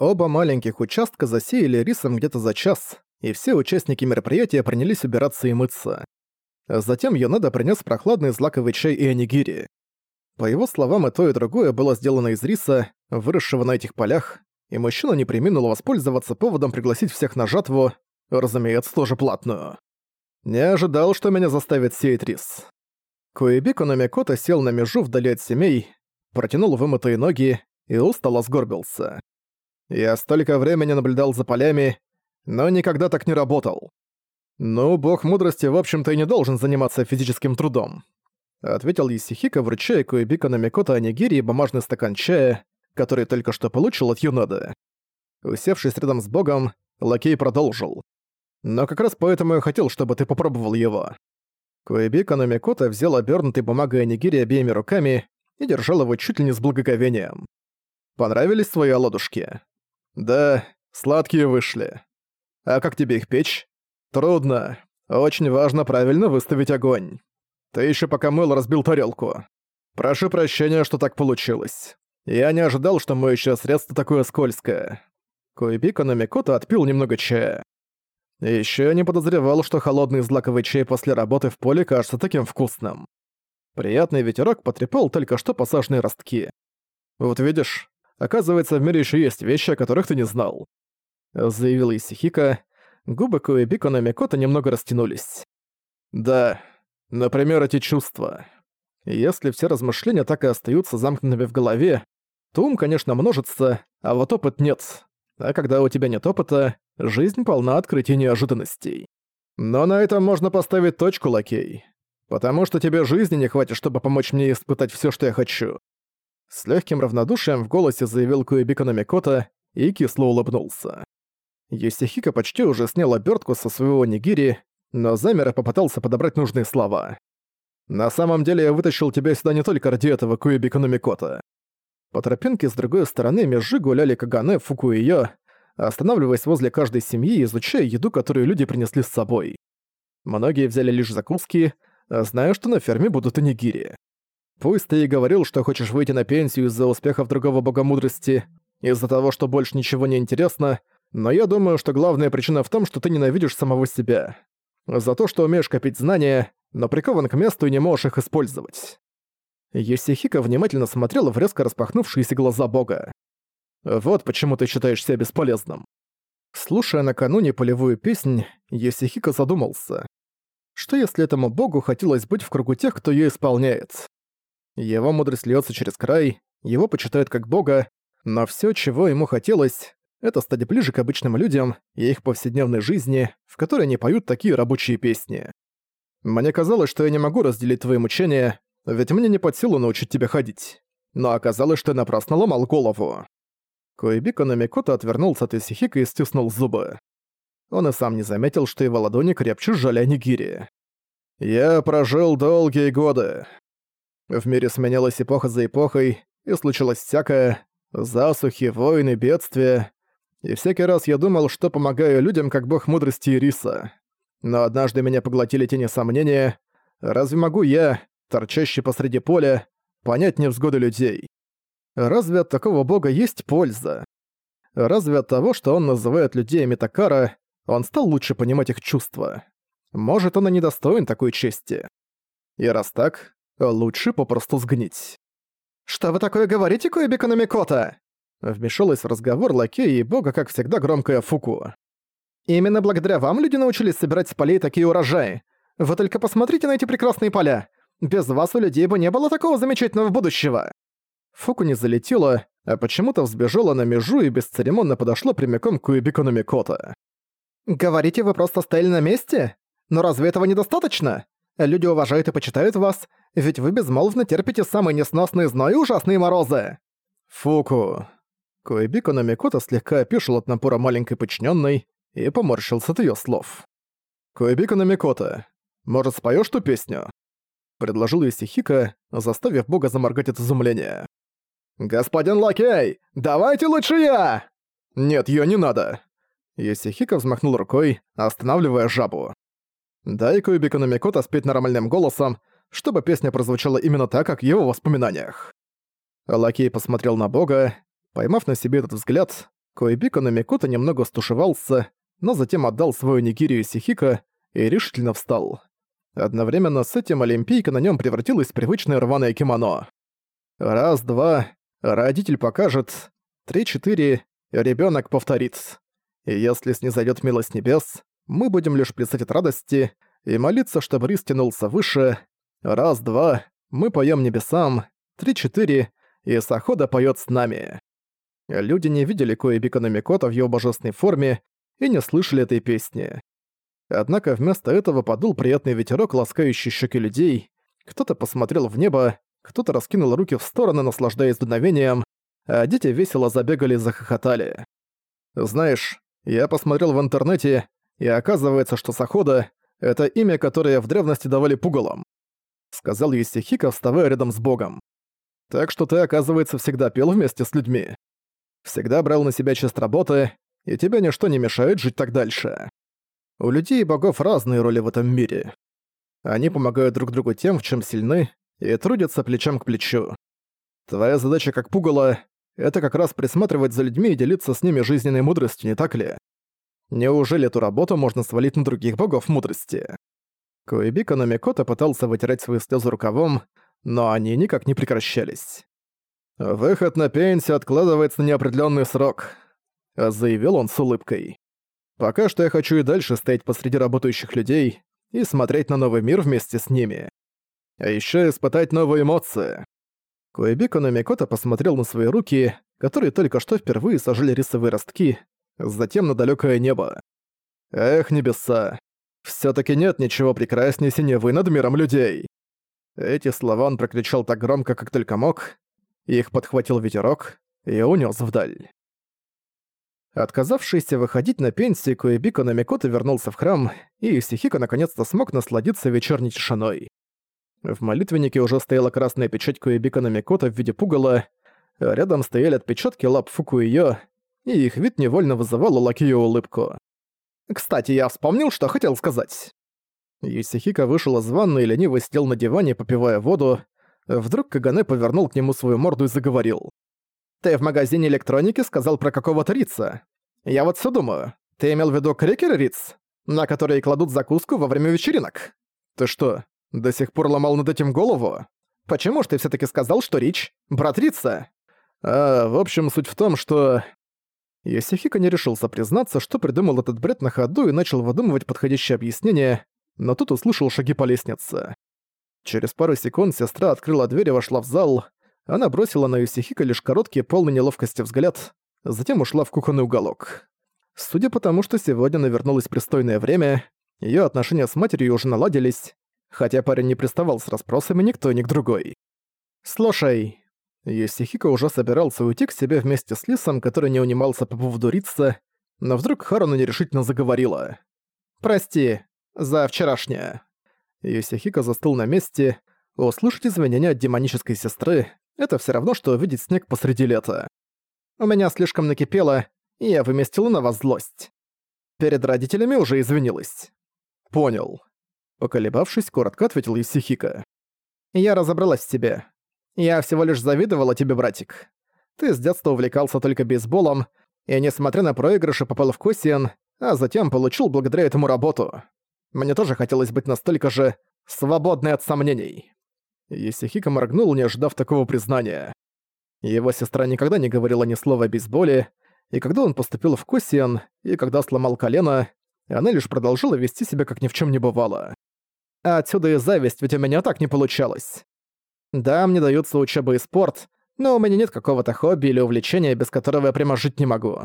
Оба маленьких участка засеяли рисом где-то за час, и все участники мероприятия принялись убираться и мыться. Затем Йонеда принес прохладный злаковый чай и анигири. По его словам, и то, и другое было сделано из риса, выросшего на этих полях, и мужчина не преминул воспользоваться поводом пригласить всех на жатву, разумеется, тоже платную. Не ожидал, что меня заставит сеять рис. Куэбико Номикото сел на межу вдали от семей, протянул вымытые ноги и устало сгорбился. Я столько времени наблюдал за полями, но никогда так не работал. «Ну, бог мудрости, в общем-то, и не должен заниматься физическим трудом», ответил Исихика, вручая Куэбико Номикото Анигири и бумажный стакан чая, который только что получил от Юнода. Усевшись рядом с богом, лакей продолжил. «Но как раз поэтому я хотел, чтобы ты попробовал его». Куэбико Номикото взял обернутый бумагой Анигири обеими руками и держал его чуть ли не с благоговением. «Понравились твои оладушки?» «Да, сладкие вышли. А как тебе их печь?» «Трудно. Очень важно правильно выставить огонь. Ты еще пока мыл разбил тарелку. Прошу прощения, что так получилось. Я не ожидал, что моющее средство такое скользкое». Куэбико Номикото отпил немного чая. Еще я не подозревал, что холодный злаковый чай после работы в поле кажется таким вкусным. Приятный ветерок потрепал только что посаженные ростки. Вот видишь, оказывается, в мире еще есть вещи, о которых ты не знал. Заявила Исихика. Губы Куэбико на Микото немного растянулись. Да, например, эти чувства. Если все размышления так и остаются замкнутыми в голове, то ум, конечно, множится, а вот опыт нет. А когда у тебя нет опыта, жизнь полна открытий неожиданностей. Но на этом можно поставить точку, лакей. Потому что тебе жизни не хватит, чтобы помочь мне испытать все, что я хочу. С легким равнодушием в голосе заявил Куэбико Намикота и кисло улыбнулся. Юсихика почти уже снял обертку со своего нигири, но замер и попытался подобрать нужные слова. «На самом деле я вытащил тебя сюда не только ради этого, Куэбико Намикота. По тропинке с другой стороны межи гуляли Кагане, Фуку и Йо, останавливаясь возле каждой семьи и изучая еду, которую люди принесли с собой. Многие взяли лишь закуски, зная, что на ферме будут и нигири. Пусть ты и говорил, что хочешь выйти на пенсию из-за успехов другого бога мудрости, из-за того, что больше ничего не интересно, но я думаю, что главная причина в том, что ты ненавидишь самого себя. За то, что умеешь копить знания, но прикован к месту и не можешь их использовать. Йосихико внимательно смотрел в резко распахнувшиеся глаза бога. «Вот почему ты считаешь себя бесполезным». Слушая накануне полевую песнь, Йосихико задумался. Что если этому богу хотелось быть в кругу тех, кто ее исполняет? Его мудрость льется через край, его почитают как бога, но все, чего ему хотелось, это стать ближе к обычным людям и их повседневной жизни, в которой они поют такие рабочие песни. Мне казалось, что я не могу разделить твои мучения, ведь мне не под силу научить тебя ходить. Но оказалось, что я напрасно ломал голову. Коэбико Намикото отвернулся от Исихика и стиснул зубы. Он и сам не заметил, что его ладони крепче сжали Анигири. «Я прожил долгие годы. В мире сменялась эпоха за эпохой, и случилось всякое. Засухи, войны, бедствия. И всякий раз я думал, что помогаю людям как бог мудрости и риса. Но однажды меня поглотили тени сомнения. Разве могу я, торчащий посреди поля, понять невзгоды людей. Разве от такого бога есть польза? Разве от того, что он называет людей Митакара, он стал лучше понимать их чувства? Может, он и недостоин такой чести. И раз так, лучше попросту сгнить. «Что вы такое говорите, Коэбико Намикота?» Вмешалась в разговор лакея и бога, как всегда, громкая Фуку. «Именно благодаря вам люди научились собирать с полей такие урожаи. Вы только посмотрите на эти прекрасные поля. Без вас у людей бы не было такого замечательного будущего!» Фуку не залетела, а почему-то взбежала на межу и бесцеремонно подошла прямиком к Уэбику Микота. «Говорите, вы просто стояли на месте? Но разве этого недостаточно? Люди уважают и почитают вас, ведь вы безмолвно терпите самые несносные зной и ужасные морозы!» «Фуку...» Коэбико Намикота слегка опешил от напора маленькой подчиненной и поморщился от ее слов. «Коэбико Намикота, может, споешь ту песню?» предложил Исихика, заставив бога заморгать от изумления. «Господин Лакей, давайте лучше я!» «Нет, её не надо!» Исихика взмахнул рукой, останавливая жабу. «Дай Куибику Намикота спеть нормальным голосом, чтобы песня прозвучала именно так, как в его воспоминаниях». Лакей посмотрел на бога. Поймав на себе этот взгляд, Коэбика Намикото немного стушевался, но затем отдал свою нигирию Сихика и решительно встал. Одновременно с этим Олимпийка на нем превратилась в привычное рваное кимоно. Раз, два, родитель покажет, три-четыре, ребенок повторит. И если снизойдет милость небес, мы будем лишь плясать от радости и молиться, чтобы рис тянулся выше. Раз, два, мы поем небесам, три-четыре, и Сахода поет с нами. Люди не видели Коэбика Намикота в его божественной форме и не слышали этой песни. Однако вместо этого подул приятный ветерок, ласкающий щеки людей. Кто-то посмотрел в небо, кто-то раскинул руки в стороны, наслаждаясь дуновением, а дети весело забегали и захохотали. Знаешь, я посмотрел в интернете, и оказывается, что Сахода — это имя, которое в древности давали пугалам. Сказал Юсихика, вставая рядом с богом. Так что ты, оказывается, всегда пел вместе с людьми. Всегда брал на себя часть работы, и тебе ничто не мешает жить так дальше. У людей и богов разные роли в этом мире. Они помогают друг другу тем, в чем сильны, и трудятся плечом к плечу. Твоя задача как пугало — это как раз присматривать за людьми и делиться с ними жизненной мудростью, не так ли? Неужели эту работу можно свалить на других богов мудрости? Коэбика Номикота пытался вытирать свои слезы рукавом, но они никак не прекращались. «Выход на пенсию откладывается на неопределённый срок», — заявил он с улыбкой. Пока что я хочу и дальше стоять посреди работающих людей и смотреть на новый мир вместе с ними. А ещё испытать новые эмоции. Куэбико Номикото посмотрел на свои руки, которые только что впервые сажали рисовые ростки, затем на далёкое небо. Эх, небеса. Всё-таки нет ничего прекраснее синевы над миром людей. Эти слова он прокричал так громко, как только мог. Их подхватил ветерок и унёс вдаль. Отказавшийся выходить на пенсию, Куэбико Намикото вернулся в храм, и Исихико наконец-то смог насладиться вечерней тишиной. В молитвеннике уже стояла красная печать Куэбико Намикото в виде пугала, а рядом стояли отпечатки лап Фукуиё, и их вид невольно вызывал у Лакию улыбку. «Кстати, я вспомнил, что хотел сказать». Юсихика вышел из ванны и лениво сидел на диване, попивая воду. Вдруг Кагане повернул к нему свою морду и заговорил. Ты в магазине электроники сказал про какого-то Рица. Я вот все думаю, ты имел в виду крекеры Риц, на которые кладут закуску во время вечеринок? Ты что, до сих пор ломал над этим голову? Почему ж ты все таки сказал, что Рич — брат Рица? А, в общем, суть в том, что... Йосихико не решился признаться, что придумал этот бред на ходу и начал выдумывать подходящее объяснение, но тут услышал шаги по лестнице. Через пару секунд сестра открыла дверь и вошла в зал. Она бросила на Юсихика лишь короткий, полный неловкости взгляд, затем ушла в кухонный уголок. Судя по тому, что сегодня навернулось пристойное время, ее отношения с матерью уже наладились, хотя парень не приставал с расспросами никто ни к другой. «Слушай...» Юсихико уже собирался уйти к себе вместе с Лисом, который не унимался по поводу Рица, но вдруг Харуна нерешительно заговорила. «Прости, за вчерашнее». Юсихико застыл на месте, услышать извинения от демонической сестры, это все равно, что увидеть снег посреди лета. У меня слишком накипело, и я выместила на вас злость. Перед родителями уже извинилась. Понял. Поколебавшись, коротко ответил Исихика. Я разобралась в тебе. Я всего лишь завидовала тебе, братик. Ты с детства увлекался только бейсболом, и, несмотря на проигрыши, попал в Косиан, а затем получил благодаря этому работу. Мне тоже хотелось быть настолько же свободной от сомнений. Есихико моргнул, не ожидав такого признания. Его сестра никогда не говорила ни слова о бейсболе, и когда он поступил в Косиан, и когда сломал колено, она лишь продолжила вести себя, как ни в чем не бывало. Отсюда и зависть, ведь у меня так не получалось. Да, мне даются учеба и спорт, но у меня нет какого-то хобби или увлечения, без которого я прямо жить не могу.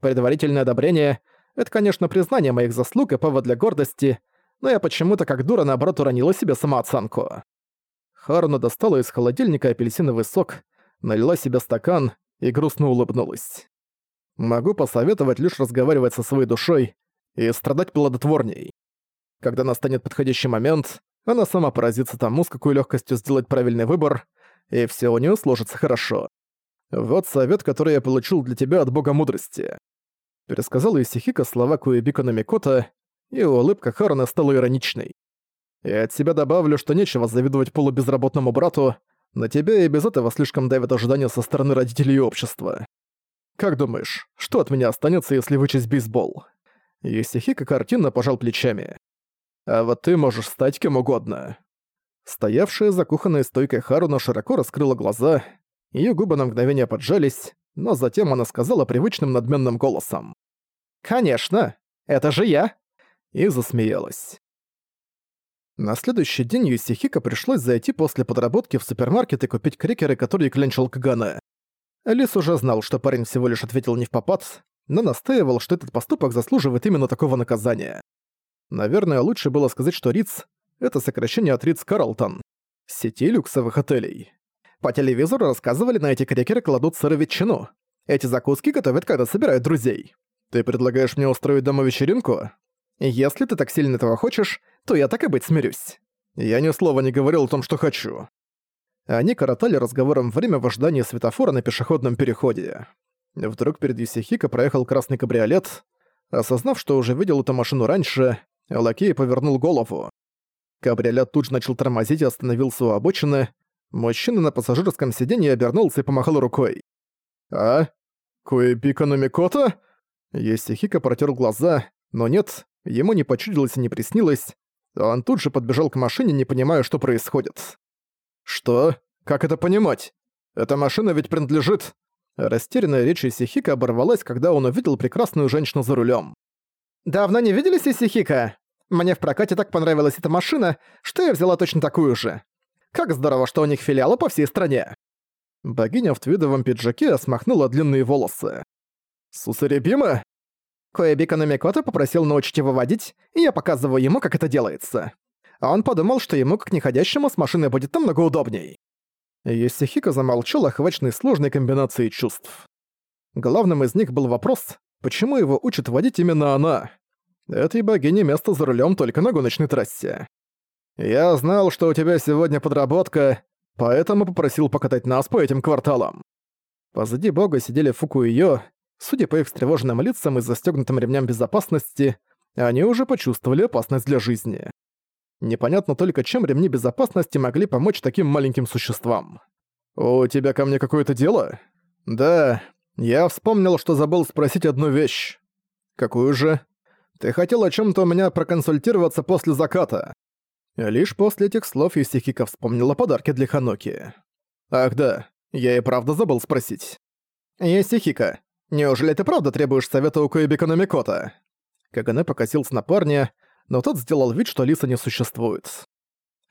Предварительное одобрение — это, конечно, признание моих заслуг и повод для гордости, но я почему-то как дура наоборот уронила себе самооценку. Харуна достала из холодильника апельсиновый сок, налила себе стакан и грустно улыбнулась. «Могу посоветовать лишь разговаривать со своей душой и страдать плодотворней. Когда настанет подходящий момент, она сама поразится тому, с какой легкостью сделать правильный выбор, и все у нее сложится хорошо. Вот совет, который я получил для тебя от бога мудрости». Пересказал Исихика слова Куэбика Намикота, и улыбка Харуна стала ироничной. И от себя добавлю, что нечего завидовать полубезработному брату, на тебя и без этого слишком давит ожидания со стороны родителей и общества. Как думаешь, что от меня останется, если вычесть бейсбол?» Есихика картинно пожал плечами. «А вот ты можешь стать кем угодно». Стоявшая за кухонной стойкой Харуна широко раскрыла глаза, ее губы на мгновение поджались, но затем она сказала привычным надменным голосом. «Конечно! Это же я!» И засмеялась. На следующий день Юсихика пришлось зайти после подработки в супермаркет и купить крекеры, которые клянчил Кагана. Лис уже знал, что парень всего лишь ответил не в попад, но настаивал, что этот поступок заслуживает именно такого наказания. Наверное, лучше было сказать, что Риц — это сокращение от Риц Карлтон, сети люксовых отелей. По телевизору рассказывали, на эти крекеры кладут сыр ветчину. Эти закуски готовят, когда собирают друзей. Ты предлагаешь мне устроить дома вечеринку? Если ты так сильно этого хочешь, то я так и быть смирюсь. Я ни слова не говорил о том, что хочу. Они коротали разговором время в ожидании светофора на пешеходном переходе. Вдруг перед Юсихико проехал красный кабриолет. Осознав, что уже видел эту машину раньше, лакей повернул голову. Кабриолет тут же начал тормозить и остановился у обочины. Мужчина на пассажирском сиденье обернулся и помахал рукой. «А? Куэбика Номикота?» Есихика протер глаза, но нет, ему не почудилось и не приснилось. Он тут же подбежал к машине, не понимая, что происходит. «Что? Как это понимать? Эта машина ведь принадлежит...» Растерянная речь Исихика оборвалась, когда он увидел прекрасную женщину за рулем. «Давно не виделись, Исихика? Мне в прокате так понравилась эта машина, что я взяла точно такую же. Как здорово, что у них филиалы по всей стране!» Богиня в твидовом пиджаке смахнула длинные волосы. «Сусаребима?» Коэбика Номикото попросил научить его водить, и я показываю ему, как это делается. Он подумал, что ему, как неходящему, с машиной будет намного удобней. Йосихико замолчал, охваченный сложной комбинацией чувств. Главным из них был вопрос, почему его учит водить именно она. Этой богине место за рулем только на гоночной трассе. «Я знал, что у тебя сегодня подработка, поэтому попросил покатать нас по этим кварталам». Позади бога сидели Фуку и Йо, Судя по их встревоженным лицам и застёгнутым ремням безопасности, они уже почувствовали опасность для жизни. Непонятно только, чем ремни безопасности могли помочь таким маленьким существам. «У тебя ко мне какое-то дело?» «Да, я вспомнил, что забыл спросить одну вещь». «Какую же?» «Ты хотел о чем то у меня проконсультироваться после заката». Лишь после этих слов Исихика вспомнила подарки для Ханоки. «Ах да, я и правда забыл спросить». «Исихика, Неужели ты правда требуешь совета у Коэбика Номикота?» Каганэ покосился на парня, но тот сделал вид, что Лиса не существует.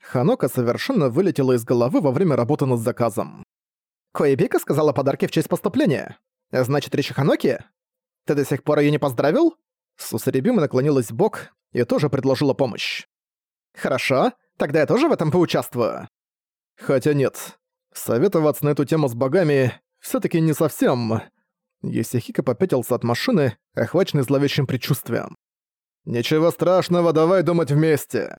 Ханока совершенно вылетела из головы во время работы над заказом. «Коэбика сказала подарки в честь поступления. Значит, речь о Ханоке? Ты до сих пор её не поздравил?» Сусарибима наклонилась в бок и тоже предложила помощь. «Хорошо, тогда я тоже в этом поучаствую». Хотя нет, советоваться на эту тему с богами все таки не совсем... Есихика попятился от машины, охваченный зловещим предчувствием. «Ничего страшного, давай думать вместе!»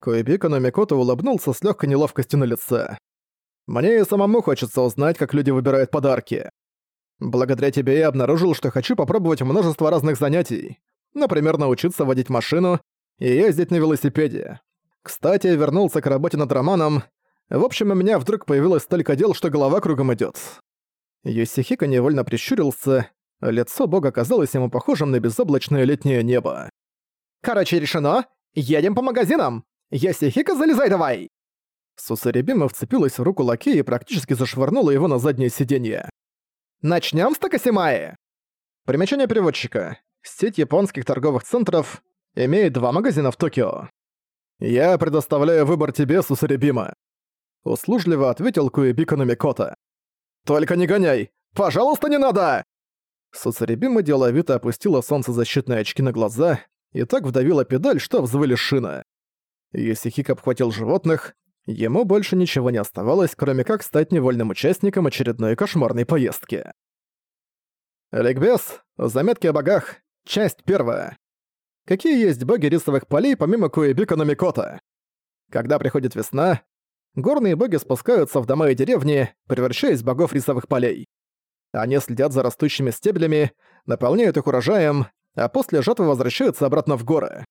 Коэбика Номикото улыбнулся с легкой неловкостью на лице. «Мне и самому хочется узнать, как люди выбирают подарки. Благодаря тебе я обнаружил, что хочу попробовать множество разных занятий. Например, научиться водить машину и ездить на велосипеде. Кстати, вернулся к работе над романом. В общем, у меня вдруг появилось столько дел, что голова кругом идет. Йосихико невольно прищурился, лицо бога казалось ему похожим на безоблачное летнее небо. «Короче, решено! Едем по магазинам! Йосихико, залезай давай!» Сусарибима вцепилась в руку лакея и практически зашвырнула его на заднее сиденье. «Начнём с Такасимаи!» Примечание переводчика. Сеть японских торговых центров имеет два магазина в Токио. «Я предоставляю выбор тебе, Сусарибима», — услужливо ответил Куэбико Номикота. «Только не гоняй! Пожалуйста, не надо!» Суцаребима деловито опустила солнцезащитные очки на глаза и так вдавила педаль, что взвыли шина. Если Хик обхватил животных, ему больше ничего не оставалось, кроме как стать невольным участником очередной кошмарной поездки. Ликбез. Заметки о богах. Часть первая. Какие есть боги рисовых полей помимо Куэбика Номикота? Когда приходит весна, горные боги спускаются в дома и деревни, превращаясь в богов рисовых полей. Они следят за растущими стеблями, наполняют их урожаем, а после жатвы возвращаются обратно в горы.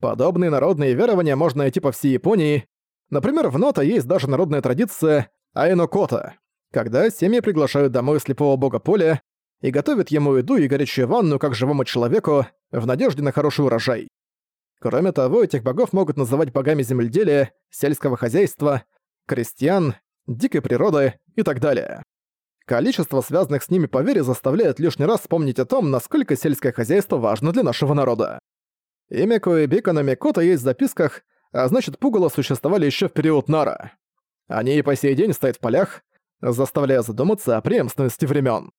Подобные народные верования можно найти по всей Японии. Например, в Нота есть даже народная традиция Айнокота, когда семьи приглашают домой слепого бога поля, и готовят ему еду и горячую ванну как живому человеку в надежде на хороший урожай. Кроме того, этих богов могут называть богами земледелия, сельского хозяйства, крестьян, дикой природы и так далее. Количество связанных с ними поверий заставляет лишний раз вспомнить о том, насколько сельское хозяйство важно для нашего народа. Имя Коэбика на Микото есть в записках, а значит пугало существовали еще в период Нара. Они и по сей день стоят в полях, заставляя задуматься о преемственности времен.